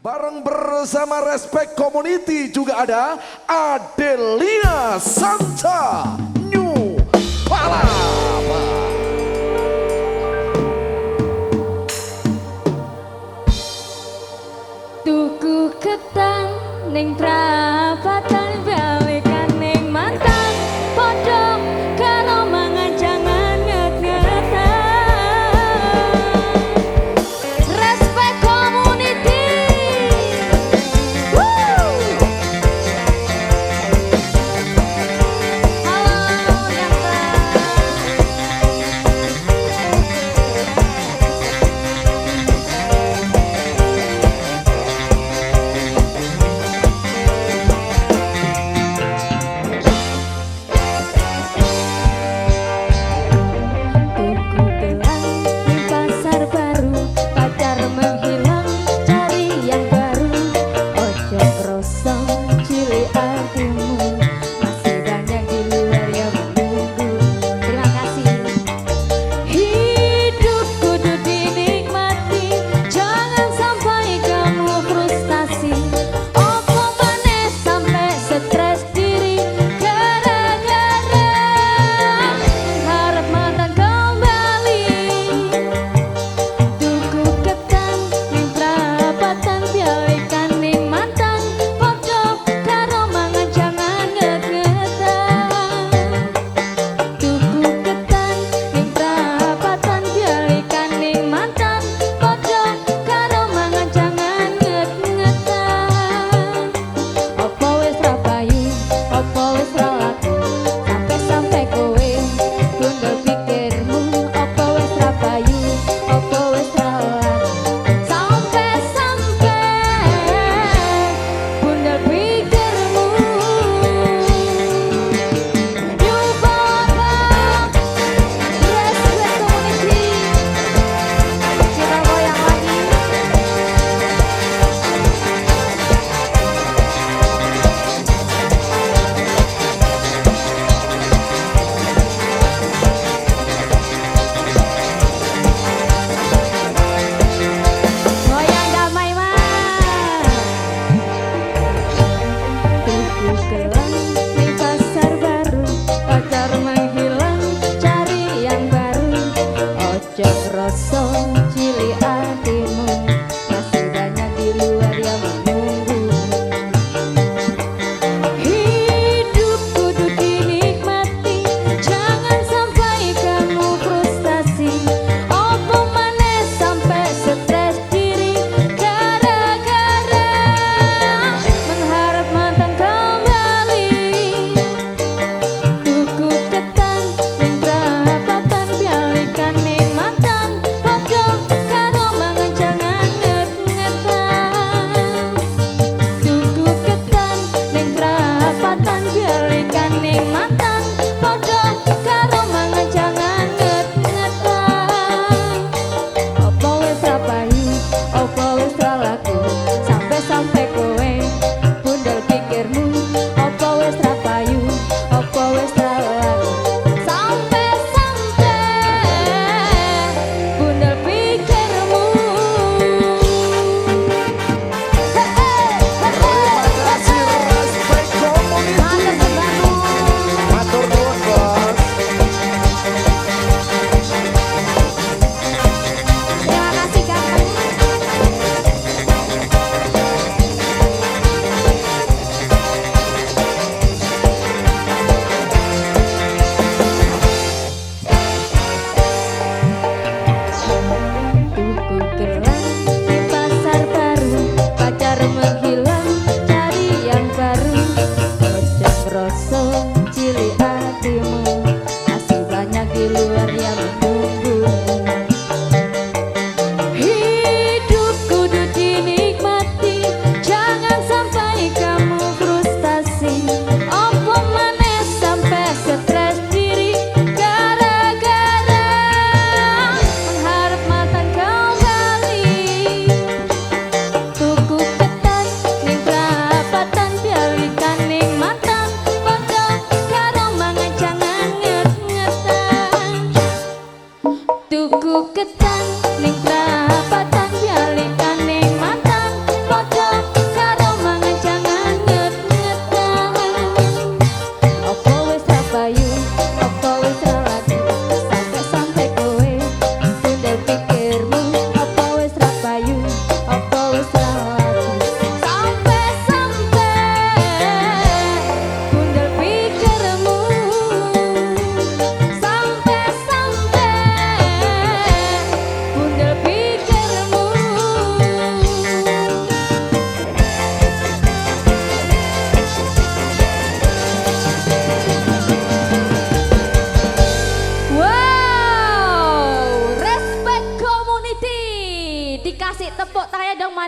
Bareng bersama Respect Community juga ada Adelia Santa New Palapa.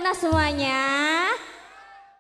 sana semuanya.